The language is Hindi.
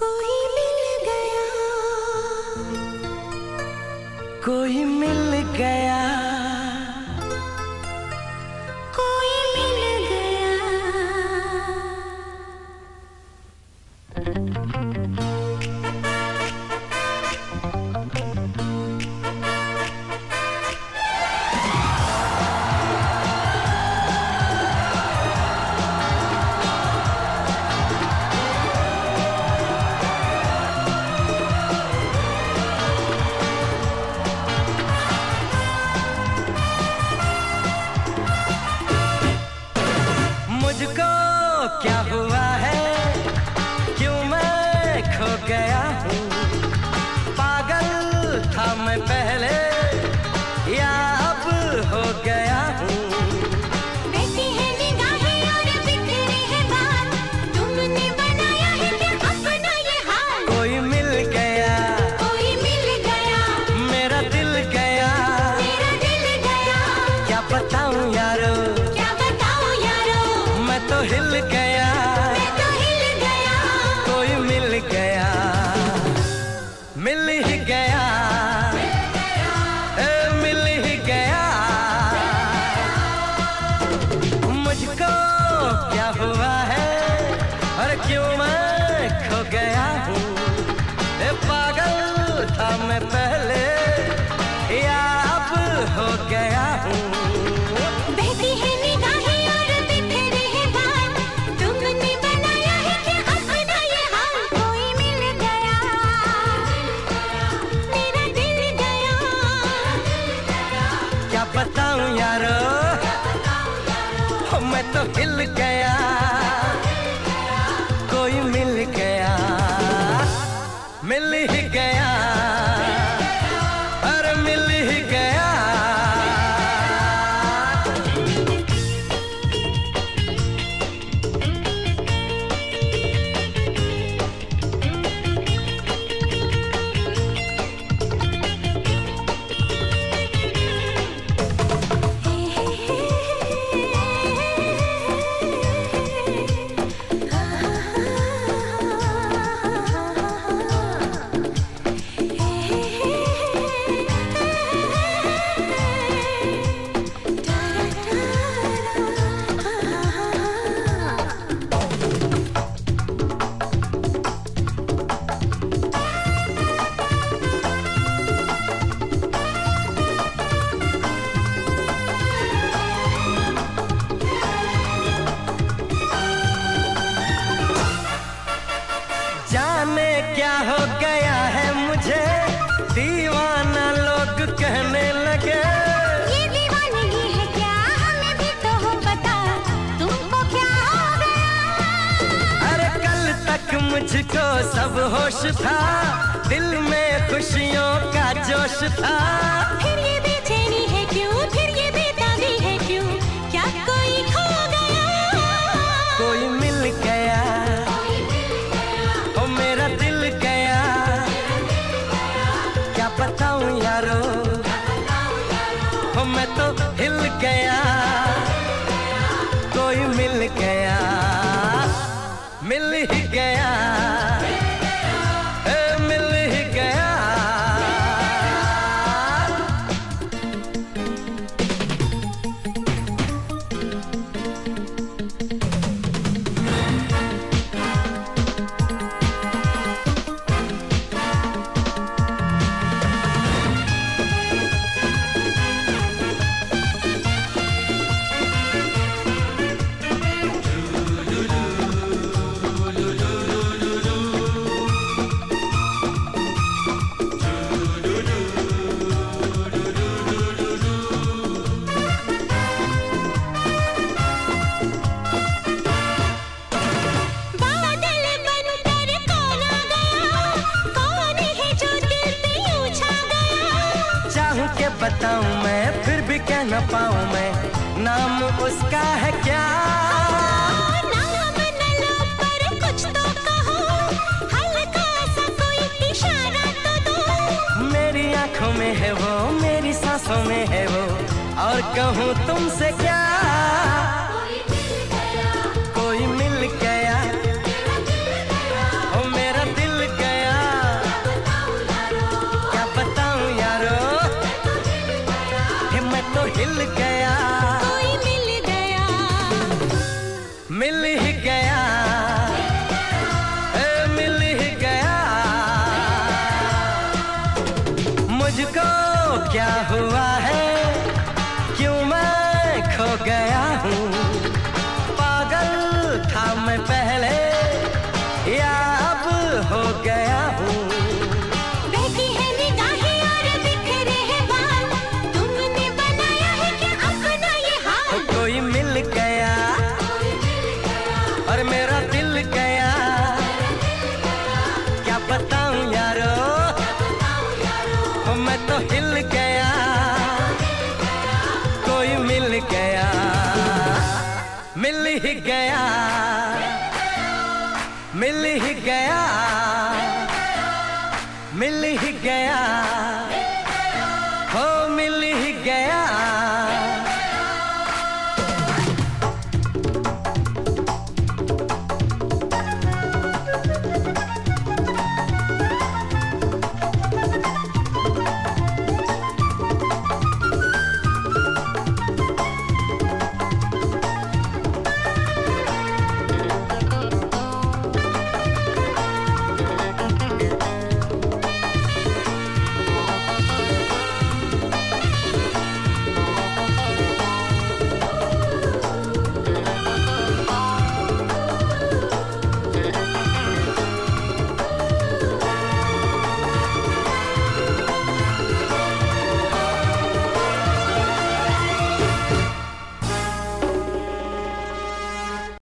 कोई मिल गया। कोई मिल गया। कोई मिल गया। को क्या हुआ है? तो हिल मुझको सब होश था। दिल में खुशियों का जोश था। फिर ये बेचैनी है क्यों? फिर ये है क्यों? क्या कोई खो गया? कोई मिल गया। हो मेरा दिल गया। क्या बताऊँ यारो? मैं तो के बताऊँ मैं फिर भी कह ना पाऊँ मैं। नाम उसका है क्या? आँखों में है वो मेरी सांसों में है वो। और कहूँ तुमसे क्या? मुझको क्या हुआ है? क्यों मैं खो गया हूँ? पागल था मैं पहले, या अब हो गया ही गया मिल ही गया।